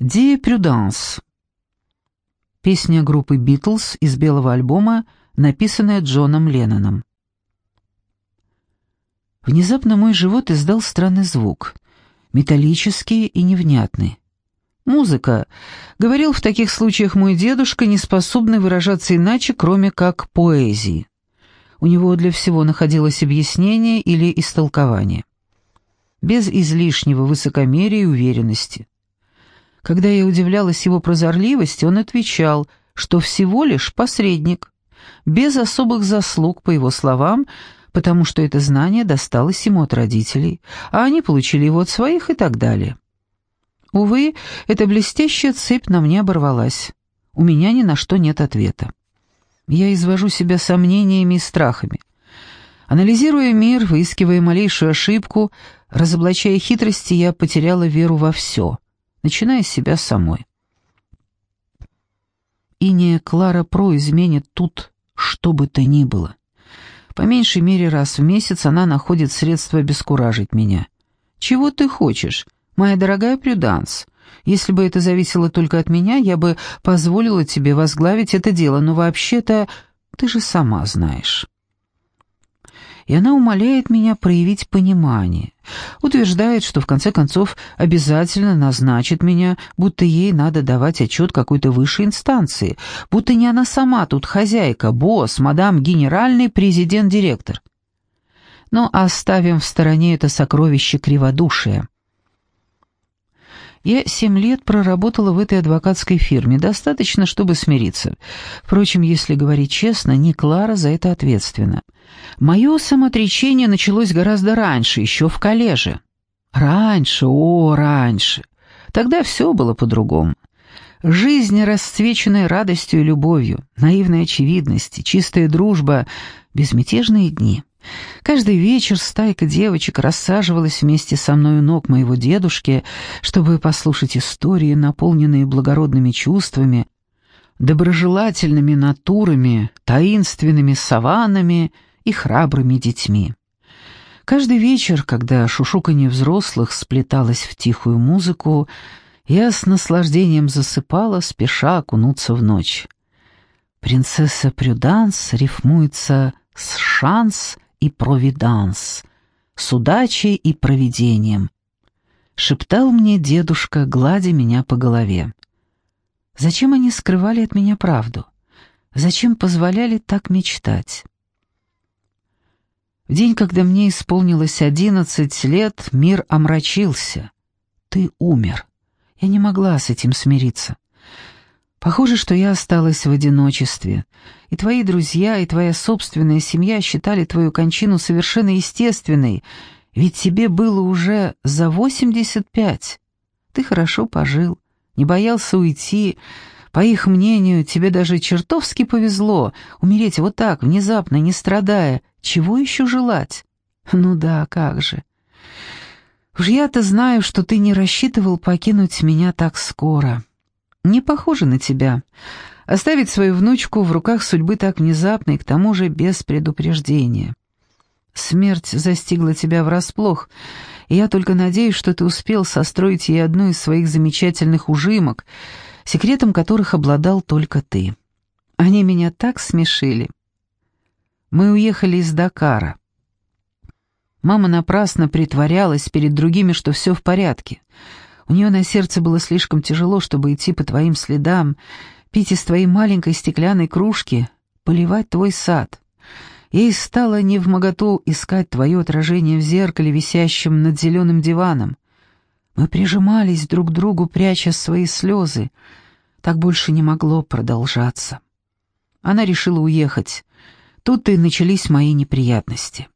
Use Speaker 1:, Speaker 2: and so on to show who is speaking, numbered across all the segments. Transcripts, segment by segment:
Speaker 1: Ди Прюданс. Песня группы «Битлз» из белого альбома, написанная Джоном Ленноном. Внезапно мой живот издал странный звук, металлический и невнятный. Музыка, говорил в таких случаях мой дедушка, не способный выражаться иначе, кроме как поэзии. У него для всего находилось объяснение или истолкование. Без излишнего высокомерия и уверенности. Когда я удивлялась его прозорливости, он отвечал, что всего лишь посредник, без особых заслуг, по его словам, потому что это знание досталось ему от родителей, а они получили его от своих и так далее. Увы, эта блестящая цепь на мне оборвалась. У меня ни на что нет ответа. Я извожу себя сомнениями и страхами. Анализируя мир, выискивая малейшую ошибку, разоблачая хитрости, я потеряла веру во все, начиная с себя самой. И не Клара Про изменит тут что бы то ни было. По меньшей мере раз в месяц она находит средства обескуражить меня. «Чего ты хочешь?» «Моя дорогая Прюданс, если бы это зависело только от меня, я бы позволила тебе возглавить это дело, но вообще-то ты же сама знаешь». И она умоляет меня проявить понимание, утверждает, что в конце концов обязательно назначит меня, будто ей надо давать отчет какой-то высшей инстанции, будто не она сама тут хозяйка, босс, мадам генеральный, президент-директор. Но оставим в стороне это сокровище криводушия. Я семь лет проработала в этой адвокатской фирме, достаточно, чтобы смириться. Впрочем, если говорить честно, не Клара за это ответственна. Мое самоотречение началось гораздо раньше, еще в коллеже. Раньше, о, раньше. Тогда все было по-другому. Жизнь, расцвеченная радостью и любовью, наивной очевидность, чистая дружба, безмятежные дни. Каждый вечер стайка девочек рассаживалась вместе со мной у ног моего дедушки, чтобы послушать истории, наполненные благородными чувствами, доброжелательными натурами, таинственными саванами и храбрыми детьми. Каждый вечер, когда шушуканье взрослых сплеталось в тихую музыку, я с наслаждением засыпала, спеша окунуться в ночь. Принцесса Прюданс рифмуется с «шанс» и провиданс, с удачей и провидением», — шептал мне дедушка, гладя меня по голове. Зачем они скрывали от меня правду? Зачем позволяли так мечтать? В день, когда мне исполнилось одиннадцать лет, мир омрачился. Ты умер. Я не могла с этим смириться. Похоже, что я осталась в одиночестве, и твои друзья, и твоя собственная семья считали твою кончину совершенно естественной, ведь тебе было уже за восемьдесят пять. Ты хорошо пожил, не боялся уйти. По их мнению, тебе даже чертовски повезло умереть вот так, внезапно, не страдая. Чего еще желать? Ну да, как же. Уж я-то знаю, что ты не рассчитывал покинуть меня так скоро не похоже на тебя. Оставить свою внучку в руках судьбы так внезапно и к тому же без предупреждения. Смерть застигла тебя врасплох, и я только надеюсь, что ты успел состроить ей одну из своих замечательных ужимок, секретом которых обладал только ты. Они меня так смешили. Мы уехали из Дакара. Мама напрасно притворялась перед другими, что все в порядке — у нее на сердце было слишком тяжело, чтобы идти по твоим следам, пить из твоей маленькой стеклянной кружки, поливать твой сад. Ей стало невмоготу искать твое отражение в зеркале, висящем над зеленым диваном. Мы прижимались друг к другу, пряча свои слезы. Так больше не могло продолжаться. Она решила уехать. Тут и начались мои неприятности.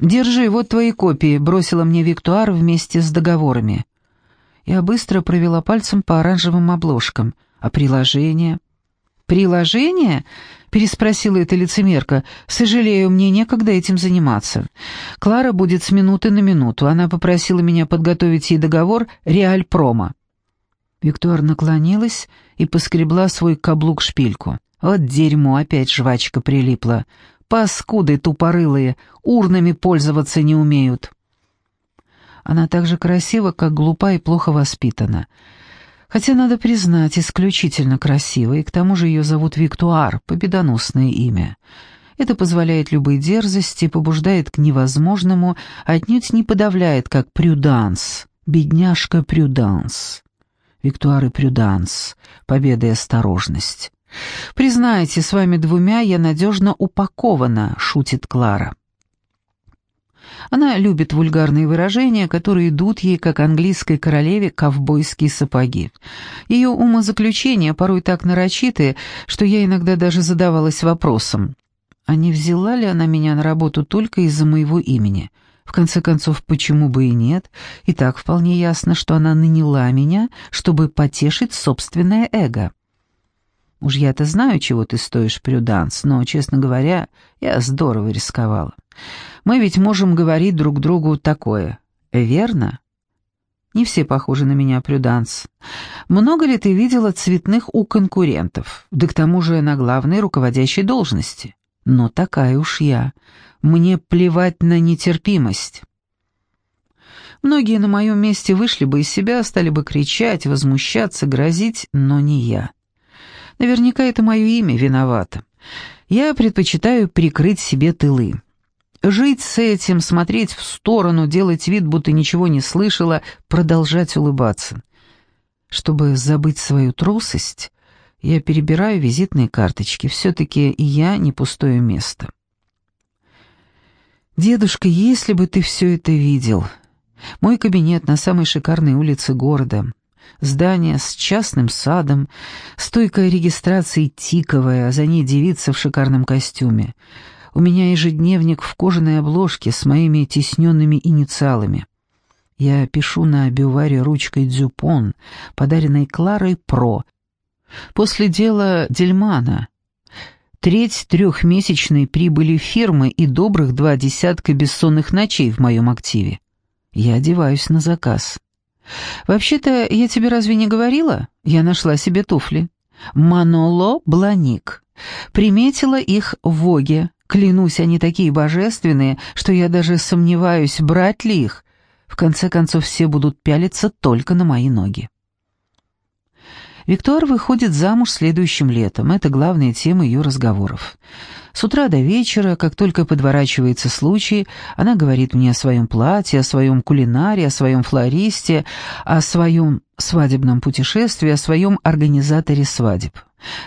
Speaker 1: «Держи, вот твои копии», — бросила мне Виктуар вместе с договорами. Я быстро провела пальцем по оранжевым обложкам. «А приложение?» «Приложение?» — переспросила эта лицемерка. «Сожалею, мне некогда этим заниматься. Клара будет с минуты на минуту. Она попросила меня подготовить ей договор «Реаль Промо». Виктор наклонилась и поскребла свой каблук-шпильку. Вот дерьмо, опять жвачка прилипла. Паскуды тупорылые, урнами пользоваться не умеют. Она так же красива, как глупа и плохо воспитана. Хотя, надо признать, исключительно красивая, и к тому же ее зовут Виктуар, победоносное имя. Это позволяет любой дерзости, побуждает к невозможному, отнюдь не подавляет, как Прюданс, бедняжка Прюданс. Виктуар и Прюданс, победа и осторожность. «Признайте, с вами двумя я надежно упакована», — шутит Клара. Она любит вульгарные выражения, которые идут ей, как английской королеве, ковбойские сапоги. Ее умозаключения порой так нарочиты, что я иногда даже задавалась вопросом, а не взяла ли она меня на работу только из-за моего имени? В конце концов, почему бы и нет? И так вполне ясно, что она наняла меня, чтобы потешить собственное эго. Уж я-то знаю, чего ты стоишь, Прюданс, но, честно говоря, я здорово рисковала. Мы ведь можем говорить друг другу такое, верно? Не все похожи на меня, Прюданс. Много ли ты видела цветных у конкурентов? Да к тому же на главной руководящей должности. Но такая уж я. Мне плевать на нетерпимость. Многие на моем месте вышли бы из себя, стали бы кричать, возмущаться, грозить, но не я. Наверняка это мое имя виновато. Я предпочитаю прикрыть себе тылы. Жить с этим, смотреть в сторону, делать вид, будто ничего не слышала, продолжать улыбаться. Чтобы забыть свою трусость, я перебираю визитные карточки. Все-таки и я не пустое место. «Дедушка, если бы ты все это видел. Мой кабинет на самой шикарной улице города здание с частным садом, стойкая регистрации тиковая, а за ней девица в шикарном костюме. У меня ежедневник в кожаной обложке с моими тисненными инициалами. Я пишу на бюваре ручкой «Дзюпон», подаренной Кларой Про. После дела Дельмана. Треть трехмесячной прибыли фирмы и добрых два десятка бессонных ночей в моем активе. Я одеваюсь на заказ. «Вообще-то, я тебе разве не говорила? Я нашла себе туфли. Маноло Бланик. Приметила их в Воге. Клянусь, они такие божественные, что я даже сомневаюсь, брать ли их. В конце концов, все будут пялиться только на мои ноги». Виктор выходит замуж следующим летом. Это главная тема ее разговоров. С утра до вечера, как только подворачивается случай, она говорит мне о своем платье, о своем кулинаре, о своем флористе, о своем свадебном путешествии, о своем организаторе свадеб.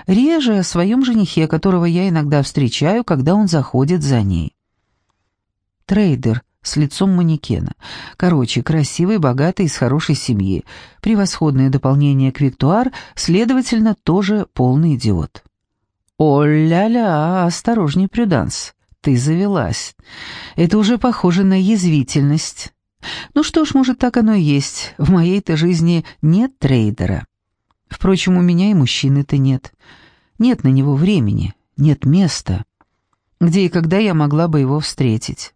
Speaker 1: Реже о своем женихе, которого я иногда встречаю, когда он заходит за ней. Трейдер с лицом манекена. Короче, красивый, богатый, из хорошей семьи. Превосходное дополнение к Виктуар, следовательно, тоже полный идиот. «О-ля-ля, осторожней, Прюданс, ты завелась. Это уже похоже на язвительность. Ну что ж, может, так оно и есть. В моей-то жизни нет трейдера. Впрочем, у меня и мужчины-то нет. Нет на него времени, нет места. Где и когда я могла бы его встретить?»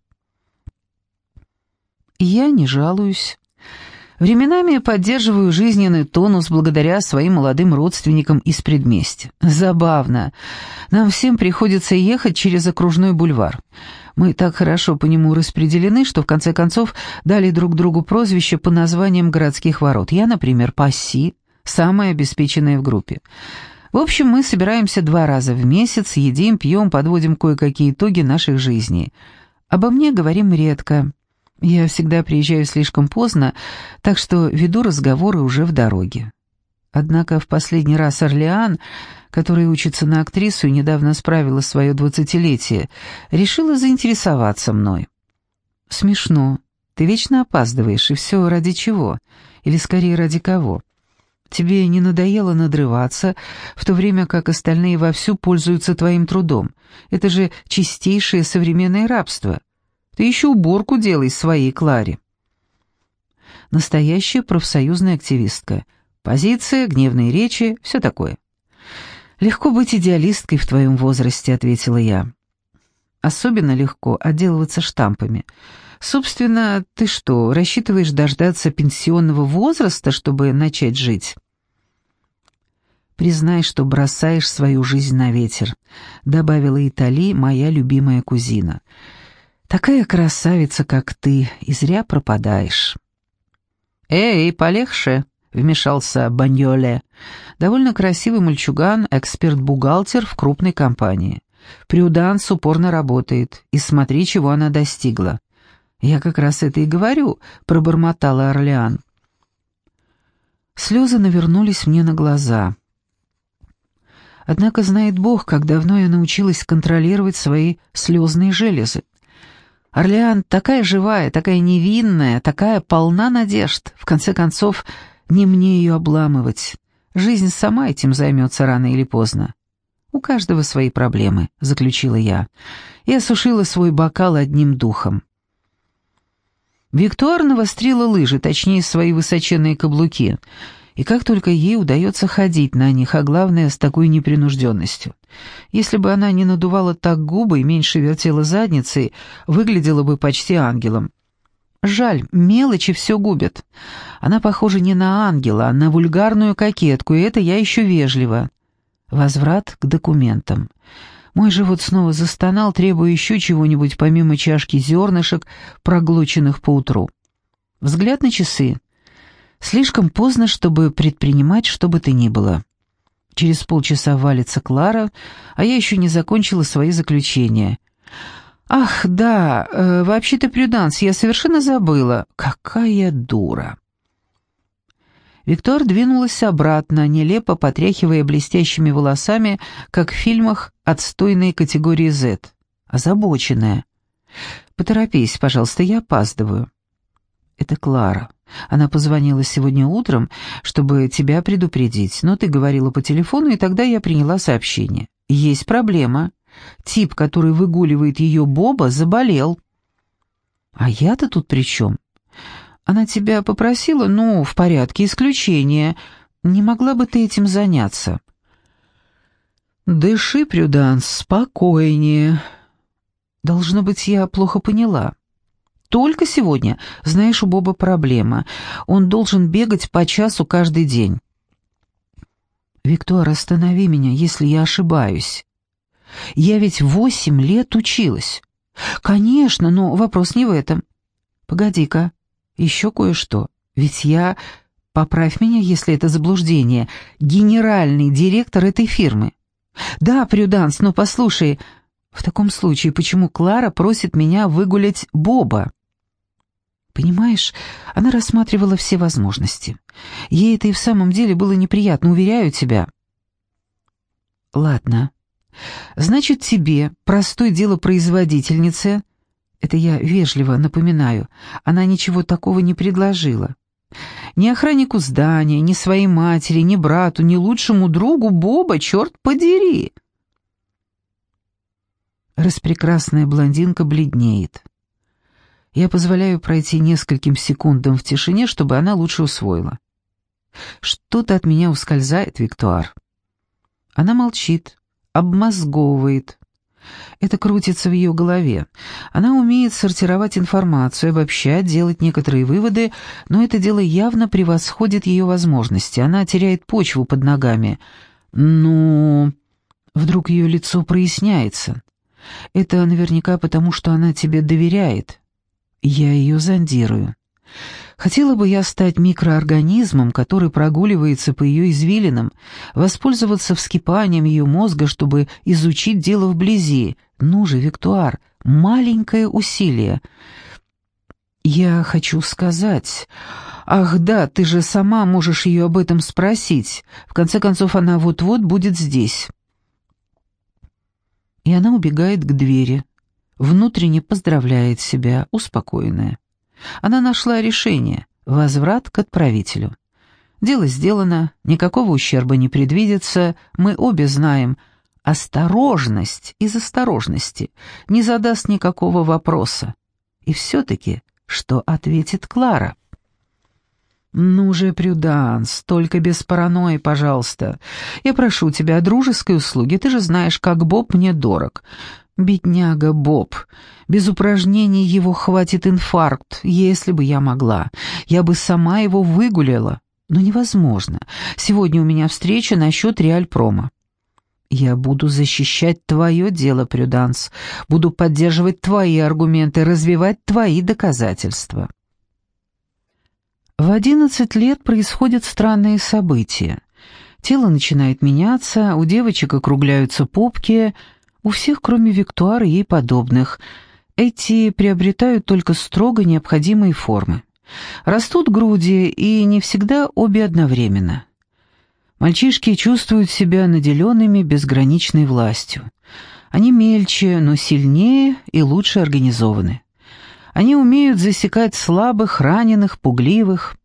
Speaker 1: Я не жалуюсь. Временами поддерживаю жизненный тонус благодаря своим молодым родственникам из предместья. Забавно. Нам всем приходится ехать через окружной бульвар. Мы так хорошо по нему распределены, что в конце концов дали друг другу прозвище по названиям городских ворот. Я, например, Пасси, самая обеспеченная в группе. В общем, мы собираемся два раза в месяц, едим, пьем, подводим кое-какие итоги наших жизней. Обо мне говорим редко. Я всегда приезжаю слишком поздно, так что веду разговоры уже в дороге. Однако в последний раз Орлеан, который учится на актрису и недавно справила свое двадцатилетие, решила заинтересоваться мной. «Смешно. Ты вечно опаздываешь, и все ради чего? Или скорее ради кого? Тебе не надоело надрываться, в то время как остальные вовсю пользуются твоим трудом? Это же чистейшее современное рабство». Ты еще уборку делай своей Кларе. Настоящая профсоюзная активистка. Позиция, гневные речи, все такое. «Легко быть идеалисткой в твоем возрасте», — ответила я. «Особенно легко отделываться штампами. Собственно, ты что, рассчитываешь дождаться пенсионного возраста, чтобы начать жить?» «Признай, что бросаешь свою жизнь на ветер», — добавила Итали, моя любимая кузина. Такая красавица, как ты, и зря пропадаешь». «Эй, полегше!» — вмешался Баньоле. «Довольно красивый мальчуган, эксперт-бухгалтер в крупной компании. Прюданс упорно работает, и смотри, чего она достигла». «Я как раз это и говорю», — пробормотала Орлеан. Слезы навернулись мне на глаза. Однако знает Бог, как давно я научилась контролировать свои слезные железы. Орлеан такая живая, такая невинная, такая полна надежд. В конце концов, не мне ее обламывать. Жизнь сама этим займется рано или поздно. «У каждого свои проблемы», — заключила я, и осушила свой бокал одним духом. Виктор навострила лыжи, точнее, свои высоченные каблуки, и как только ей удается ходить на них, а главное, с такой непринужденностью. Если бы она не надувала так губы и меньше вертела задницей, выглядела бы почти ангелом. Жаль, мелочи все губят. Она похожа не на ангела, а на вульгарную кокетку, и это я еще вежливо. Возврат к документам. Мой живот снова застонал, требуя еще чего-нибудь помимо чашки зернышек, проглоченных поутру. Взгляд на часы. Слишком поздно, чтобы предпринимать что бы то ни было. Через полчаса валится Клара, а я еще не закончила свои заключения. «Ах, да, э, вообще-то, Прюданс, я совершенно забыла. Какая дура!» Виктор двинулась обратно, нелепо потряхивая блестящими волосами, как в фильмах отстойной категории Z. Озабоченная. «Поторопись, пожалуйста, я опаздываю». «Это Клара. Она позвонила сегодня утром, чтобы тебя предупредить, но ты говорила по телефону, и тогда я приняла сообщение. Есть проблема. Тип, который выгуливает ее Боба, заболел». «А я-то тут при чем?» Она тебя попросила? Ну, в порядке, исключение. Не могла бы ты этим заняться?» «Дыши, Прюданс, спокойнее. Должно быть, я плохо поняла. Только сегодня. Знаешь, у Боба проблема. Он должен бегать по часу каждый день». «Виктор, останови меня, если я ошибаюсь. Я ведь восемь лет училась». «Конечно, но вопрос не в этом. Погоди-ка, еще кое-что. Ведь я, поправь меня, если это заблуждение, генеральный директор этой фирмы. Да, Прюданс, но послушай, в таком случае почему Клара просит меня выгулять Боба? Понимаешь, она рассматривала все возможности. Ей это и в самом деле было неприятно, уверяю тебя. Ладно. Значит, тебе, простой делопроизводительнице, это я вежливо напоминаю. Она ничего такого не предложила. Ни охраннику здания, ни своей матери, ни брату, ни лучшему другу Боба, черт подери!» Распрекрасная блондинка бледнеет. Я позволяю пройти нескольким секундам в тишине, чтобы она лучше усвоила. Что-то от меня ускользает, Виктуар. Она молчит, обмозговывает, это крутится в ее голове. Она умеет сортировать информацию, обобщать, делать некоторые выводы, но это дело явно превосходит ее возможности. Она теряет почву под ногами. Ну... Вдруг ее лицо проясняется. Это наверняка потому, что она тебе доверяет. Я ее зондирую. Хотела бы я стать микроорганизмом, который прогуливается по ее извилинам, воспользоваться вскипанием ее мозга, чтобы изучить дело вблизи. Ну же, Виктуар, маленькое усилие. Я хочу сказать... Ах да, ты же сама можешь ее об этом спросить. В конце концов, она вот-вот будет здесь. И она убегает к двери, внутренне поздравляет себя, успокоенная. Она нашла решение — возврат к отправителю. Дело сделано, никакого ущерба не предвидится, мы обе знаем, осторожность из осторожности не задаст никакого вопроса. И все-таки, что ответит Клара? «Ну же, Прюданс, только без паранойи, пожалуйста. Я прошу тебя о дружеской услуге, ты же знаешь, как Боб мне дорог. Бедняга Боб. Без упражнений его хватит инфаркт, если бы я могла. Я бы сама его выгуляла. Но невозможно. Сегодня у меня встреча насчет Реальпрома. Я буду защищать твое дело, Прюданс. Буду поддерживать твои аргументы, развивать твои доказательства. В одиннадцать лет происходят странные события. Тело начинает меняться, у девочек округляются попки, у всех, кроме Виктуар и ей подобных. Эти приобретают только строго необходимые формы. Растут груди, и не всегда обе одновременно. Мальчишки чувствуют себя наделенными безграничной властью. Они мельче, но сильнее и лучше организованы. Они умеют засекать слабых, раненых, пугливых.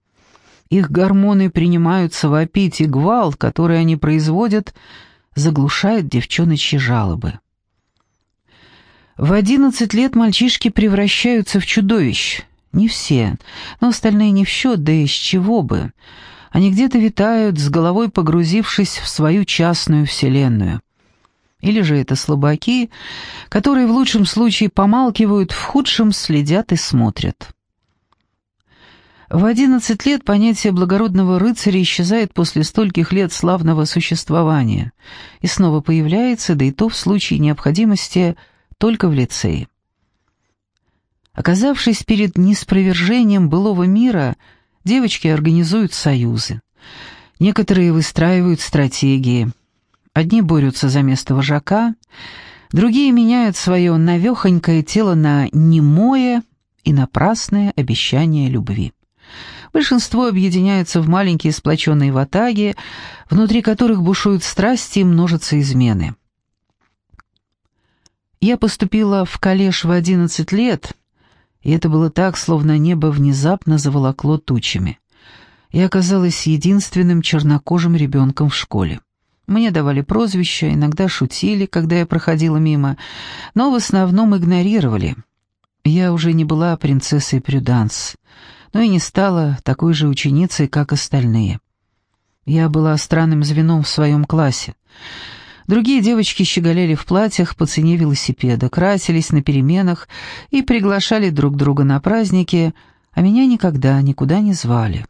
Speaker 1: Их гормоны принимаются вопить, и гвалт, который они производят, заглушает девчоночьи жалобы. В одиннадцать лет мальчишки превращаются в чудовищ. Не все, но остальные не в счет, да из чего бы. Они где-то витают, с головой погрузившись в свою частную вселенную. Или же это слабаки, которые в лучшем случае помалкивают, в худшем следят и смотрят. В одиннадцать лет понятие благородного рыцаря исчезает после стольких лет славного существования и снова появляется, да и то в случае необходимости только в лицее. Оказавшись перед неспровержением былого мира, девочки организуют союзы. Некоторые выстраивают стратегии. Одни борются за место вожака, другие меняют свое навехонькое тело на немое и напрасное обещание любви. Большинство объединяются в маленькие сплоченные ватаги, внутри которых бушуют страсти и множатся измены. Я поступила в коллеж в одиннадцать лет, и это было так, словно небо внезапно заволокло тучами. Я оказалась единственным чернокожим ребенком в школе. Мне давали прозвища, иногда шутили, когда я проходила мимо, но в основном игнорировали. Я уже не была принцессой Прюданс но и не стала такой же ученицей, как остальные. Я была странным звеном в своем классе. Другие девочки щеголяли в платьях по цене велосипеда, красились на переменах и приглашали друг друга на праздники, а меня никогда никуда не звали.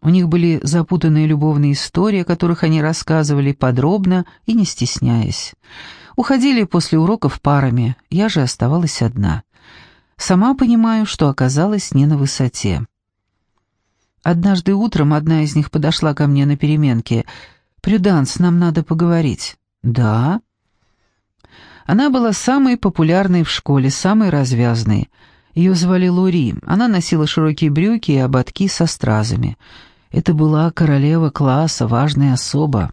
Speaker 1: У них были запутанные любовные истории, о которых они рассказывали подробно и не стесняясь. Уходили после уроков парами, я же оставалась одна. Сама понимаю, что оказалась не на высоте. Однажды утром одна из них подошла ко мне на переменке. «Прюданс, нам надо поговорить». «Да?» Она была самой популярной в школе, самой развязной. Ее звали Лури. Она носила широкие брюки и ободки со стразами. Это была королева класса, важная особа.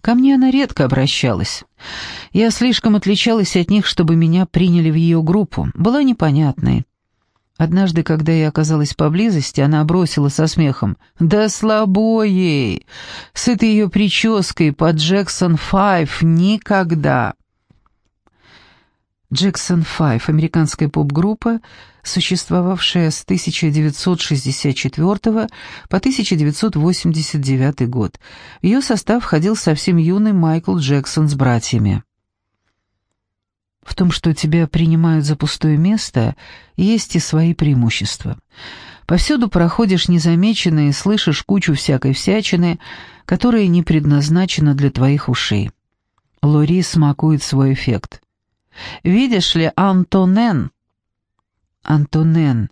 Speaker 1: Ко мне она редко обращалась. Я слишком отличалась от них, чтобы меня приняли в ее группу. Была непонятной. Однажды, когда я оказалась поблизости, она бросила со смехом. «Да слабо ей! С этой ее прической по Джексон Файв никогда!» Джексон Файв, американская поп-группа, существовавшая с 1964 по 1989 год. Ее состав входил совсем юный Майкл Джексон с братьями. Том, что тебя принимают за пустое место, есть и свои преимущества. Повсюду проходишь незамеченно и слышишь кучу всякой всячины, которая не предназначена для твоих ушей. Лори смакует свой эффект. Видишь ли, Антонен...» Антонен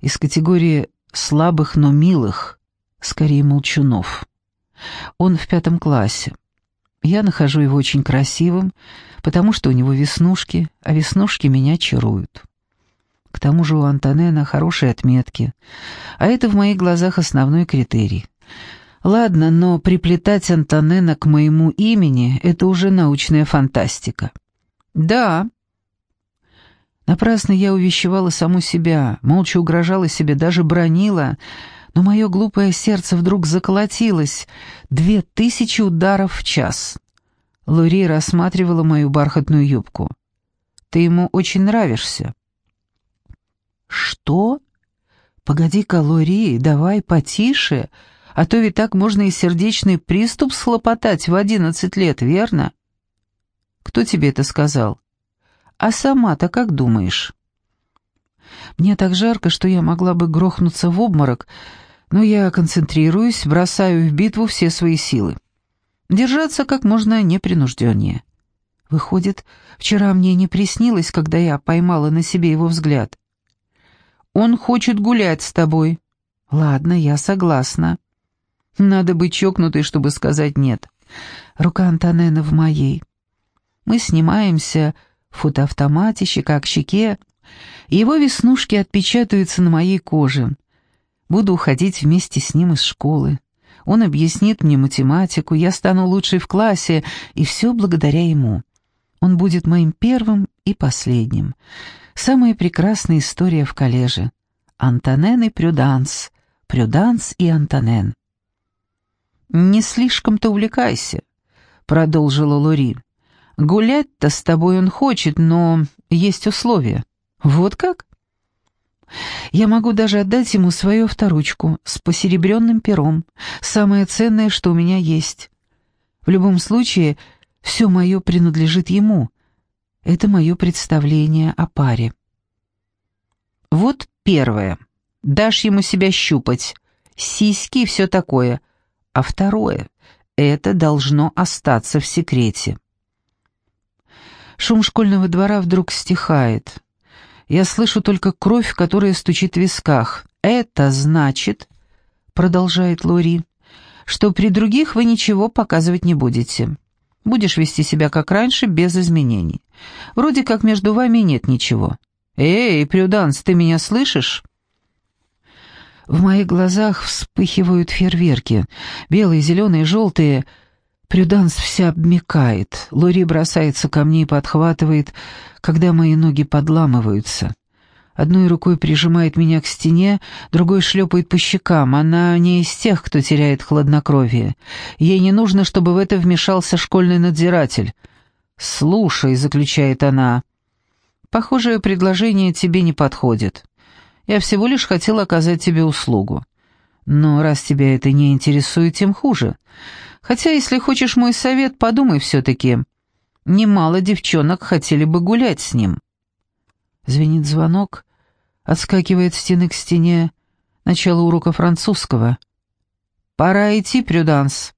Speaker 1: из категории «слабых, но милых», скорее молчунов. Он в пятом классе. Я нахожу его очень красивым, потому что у него веснушки, а веснушки меня чаруют. К тому же у Антонена хорошие отметки, а это в моих глазах основной критерий. Ладно, но приплетать Антонена к моему имени — это уже научная фантастика. «Да». Напрасно я увещевала саму себя, молча угрожала себе, даже бронила, но мое глупое сердце вдруг заколотилось. Две тысячи ударов в час. Лури рассматривала мою бархатную юбку. «Ты ему очень нравишься». «Что? Погоди-ка, Лури, давай потише, а то ведь так можно и сердечный приступ схлопотать в одиннадцать лет, верно?» Кто тебе это сказал? А сама-то как думаешь? Мне так жарко, что я могла бы грохнуться в обморок, но я концентрируюсь, бросаю в битву все свои силы. Держаться как можно непринужденнее. Выходит, вчера мне не приснилось, когда я поймала на себе его взгляд. Он хочет гулять с тобой». «Ладно, я согласна». Надо быть чокнутой, чтобы сказать «нет». Рука Антонена в моей. Мы снимаемся в фотоавтомате, щека к щеке, его веснушки отпечатаются на моей коже. Буду уходить вместе с ним из школы. Он объяснит мне математику, я стану лучшей в классе, и все благодаря ему. Он будет моим первым и последним. Самая прекрасная история в коллеже. Антонен и Прюданс. Прюданс и Антонен. «Не слишком-то увлекайся», — продолжила Лори. «Гулять-то с тобой он хочет, но есть условия». «Вот как?» «Я могу даже отдать ему свою авторучку с посеребренным пером, самое ценное, что у меня есть. В любом случае, все мое принадлежит ему. Это мое представление о паре». «Вот первое. Дашь ему себя щупать. Сиськи и все такое» а второе — это должно остаться в секрете. Шум школьного двора вдруг стихает. Я слышу только кровь, которая стучит в висках. «Это значит», — продолжает Лори, — «что при других вы ничего показывать не будете. Будешь вести себя как раньше, без изменений. Вроде как между вами нет ничего. Эй, Прюданс, ты меня слышишь?» В моих глазах вспыхивают фейерверки. Белые, зеленые, желтые. Прюданс вся обмекает. Лори бросается ко мне и подхватывает, когда мои ноги подламываются. Одной рукой прижимает меня к стене, другой шлепает по щекам. Она не из тех, кто теряет хладнокровие. Ей не нужно, чтобы в это вмешался школьный надзиратель. «Слушай», — заключает она, — «похожее предложение тебе не подходит». Я всего лишь хотел оказать тебе услугу. Но раз тебя это не интересует, тем хуже. Хотя, если хочешь мой совет, подумай все-таки. Немало девчонок хотели бы гулять с ним. Звенит звонок, отскакивает стены к стене. Начало урока французского. «Пора идти, Прюданс».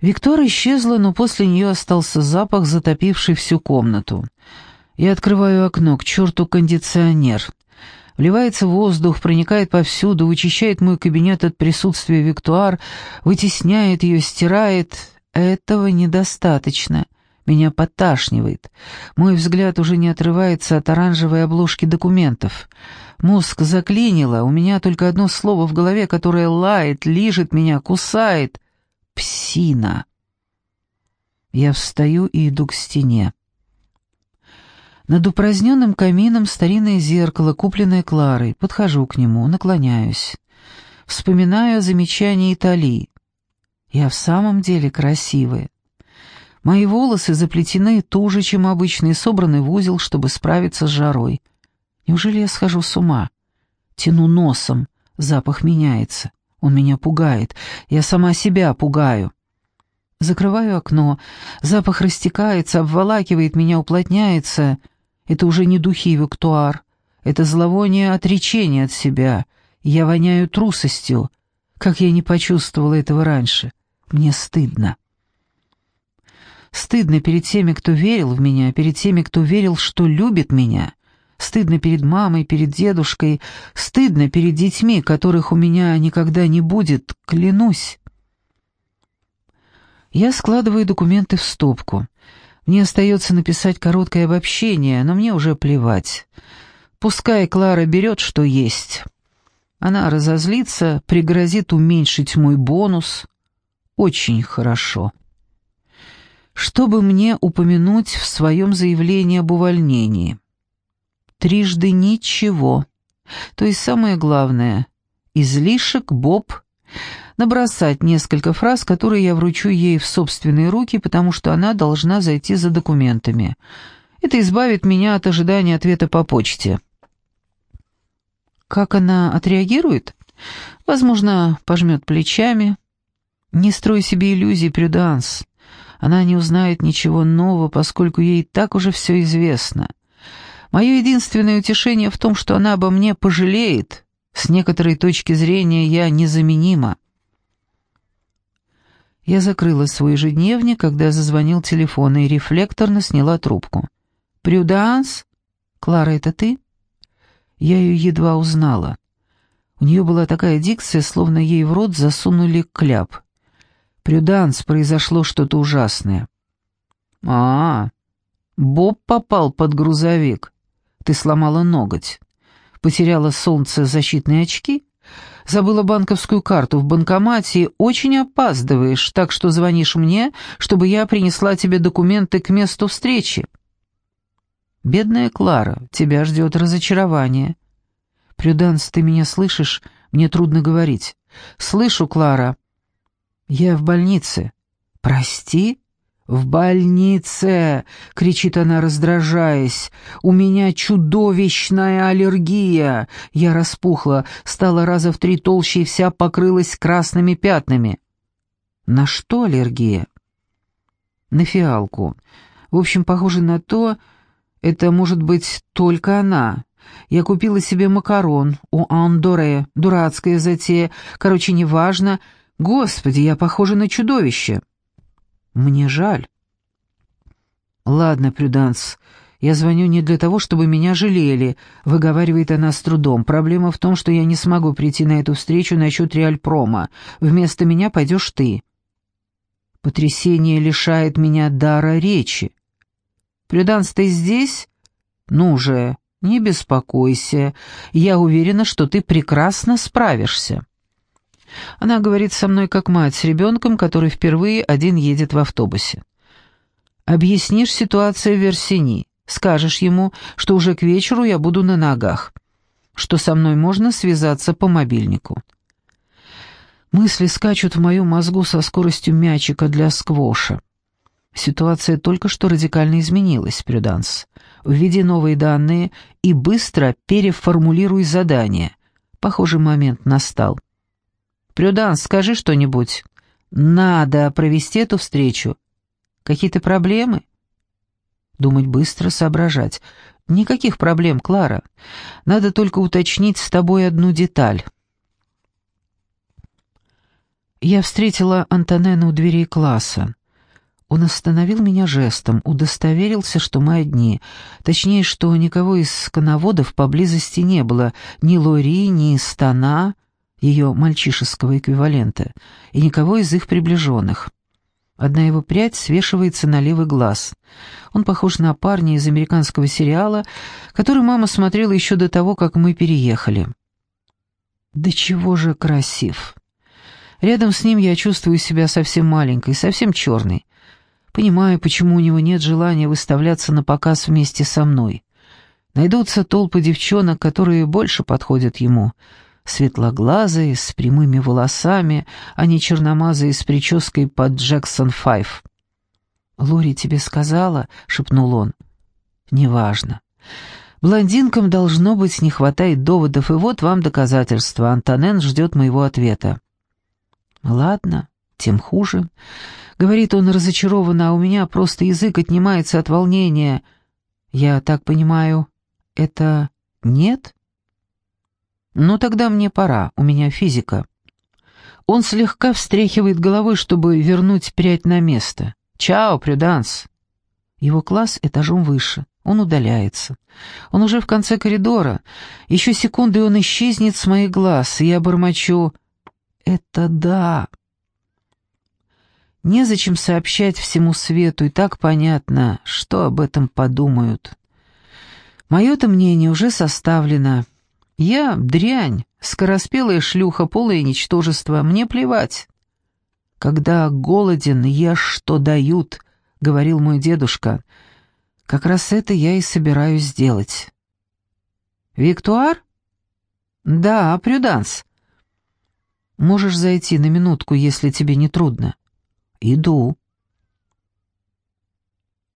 Speaker 1: Виктора исчезла, но после нее остался запах, затопивший всю комнату. Я открываю окно, к черту кондиционер. Вливается воздух, проникает повсюду, вычищает мой кабинет от присутствия Виктуар, вытесняет ее, стирает. Этого недостаточно. Меня подташнивает. Мой взгляд уже не отрывается от оранжевой обложки документов. Мозг заклинило, у меня только одно слово в голове, которое лает, лижет меня, кусает. Псина. Я встаю и иду к стене. Над упраздненным камином старинное зеркало, купленное Кларой. Подхожу к нему, наклоняюсь. Вспоминаю о замечании Италии. Я в самом деле красивая. Мои волосы заплетены туже, чем обычно, и собраны в узел, чтобы справиться с жарой. Неужели я схожу с ума? Тяну носом, запах меняется. Он меня пугает. Я сама себя пугаю. Закрываю окно. Запах растекается, обволакивает меня, уплотняется — это уже не духи Виктуар. Это зловоние отречения от себя. Я воняю трусостью. Как я не почувствовала этого раньше. Мне стыдно. Стыдно перед теми, кто верил в меня, перед теми, кто верил, что любит меня. Стыдно перед мамой, перед дедушкой. Стыдно перед детьми, которых у меня никогда не будет, клянусь. Я складываю документы в стопку. Мне остается написать короткое обобщение, но мне уже плевать. Пускай Клара берет, что есть. Она разозлится, пригрозит уменьшить мой бонус. Очень хорошо. Чтобы мне упомянуть в своем заявлении об увольнении? Трижды ничего. То есть самое главное — излишек, Боб набросать несколько фраз, которые я вручу ей в собственные руки, потому что она должна зайти за документами. Это избавит меня от ожидания ответа по почте. Как она отреагирует? Возможно, пожмет плечами. Не строй себе иллюзий, Прюданс. Она не узнает ничего нового, поскольку ей так уже все известно. Мое единственное утешение в том, что она обо мне пожалеет. С некоторой точки зрения я незаменима. Я закрыла свой ежедневник, когда зазвонил телефон, и рефлекторно сняла трубку. «Прюданс? Клара, это ты?» Я ее едва узнала. У нее была такая дикция, словно ей в рот засунули кляп. «Прюданс, произошло что-то ужасное». «А, Боб попал под грузовик. Ты сломала ноготь. Потеряла солнцезащитные очки?» Забыла банковскую карту в банкомате и очень опаздываешь, так что звонишь мне, чтобы я принесла тебе документы к месту встречи. Бедная Клара, тебя ждет разочарование. Прюданс, ты меня слышишь? Мне трудно говорить. Слышу, Клара. Я в больнице. Прости? «В больнице!» — кричит она, раздражаясь. «У меня чудовищная аллергия!» Я распухла, стала раза в три толще и вся покрылась красными пятнами. «На что аллергия?» «На фиалку. В общем, похоже на то, это может быть только она. Я купила себе макарон у Андоре, дурацкая затея. Короче, неважно. Господи, я похожа на чудовище!» Мне жаль. Ладно, Прюданс, я звоню не для того, чтобы меня жалели, выговаривает она с трудом. Проблема в том, что я не смогу прийти на эту встречу насчет Реальпрома. Вместо меня пойдешь ты. Потрясение лишает меня дара речи. Прюданс, ты здесь? Ну же, не беспокойся. Я уверена, что ты прекрасно справишься. Она говорит со мной как мать с ребенком, который впервые один едет в автобусе. Объяснишь ситуацию в Версини, скажешь ему, что уже к вечеру я буду на ногах, что со мной можно связаться по мобильнику. Мысли скачут в моем мозгу со скоростью мячика для сквоша. Ситуация только что радикально изменилась, Прюданс. Введи новые данные и быстро переформулируй задание. Похожий момент настал. «Прюданс, скажи что-нибудь. Надо провести эту встречу. Какие-то проблемы?» Думать быстро, соображать. «Никаких проблем, Клара. Надо только уточнить с тобой одну деталь». Я встретила Антонена у дверей класса. Он остановил меня жестом, удостоверился, что мы одни. Точнее, что никого из коноводов поблизости не было, ни Лори, ни Стана, ее мальчишеского эквивалента, и никого из их приближенных. Одна его прядь свешивается на левый глаз. Он похож на парня из американского сериала, который мама смотрела еще до того, как мы переехали. Да чего же красив! Рядом с ним я чувствую себя совсем маленькой, совсем черной. Понимаю, почему у него нет желания выставляться на показ вместе со мной. Найдутся толпы девчонок, которые больше подходят ему — светлоглазые, с прямыми волосами, а не черномазые с прической под Джексон Файв. «Лори тебе сказала?» — шепнул он. «Неважно. Блондинкам, должно быть, не хватает доводов, и вот вам доказательства. Антонен ждет моего ответа». «Ладно, тем хуже». Говорит он разочарованно, а у меня просто язык отнимается от волнения. «Я так понимаю, это нет?» «Ну тогда мне пора, у меня физика». Он слегка встряхивает головой, чтобы вернуть прядь на место. «Чао, Прюданс!» Его класс этажом выше. Он удаляется. Он уже в конце коридора. Еще секунды, он исчезнет с моих глаз, и я бормочу «Это да!» Незачем сообщать всему свету, и так понятно, что об этом подумают. Мое-то мнение уже составлено. Я дрянь, скороспелая шлюха, полое ничтожество, мне плевать. Когда голоден, ешь, что дают, — говорил мой дедушка. Как раз это я и собираюсь сделать. «Виктуар?» «Да, Прюданс». «Можешь зайти на минутку, если тебе не трудно». «Иду».